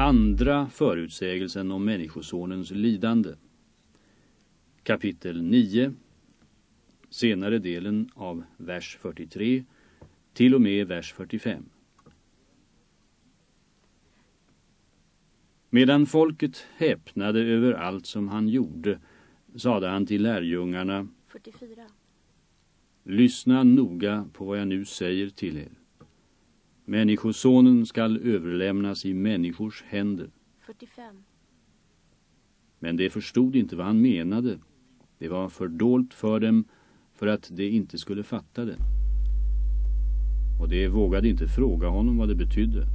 Andra förutsägelsen om människosonens lidande. Kapitel 9. Senare delen av vers 43 till och med vers 45. Medan folket häpnade över allt som han gjorde sade han till lärjungarna 44. Lyssna noga på vad jag nu säger till er. Människosonen skall överlämnas i människors händer. 45. Men de förstod inte vad han menade. Det var fördolt för dem för att de inte skulle fatta det. Och de vågade inte fråga honom vad det betydde.